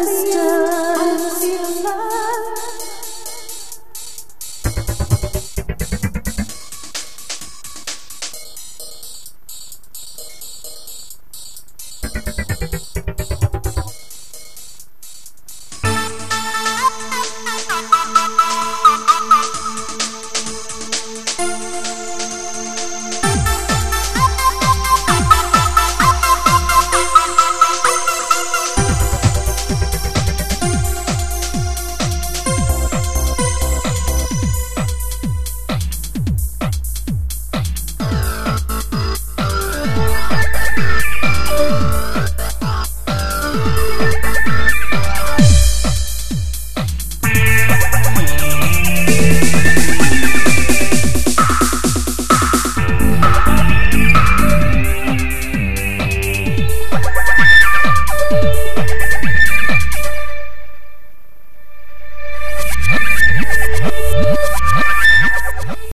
sister.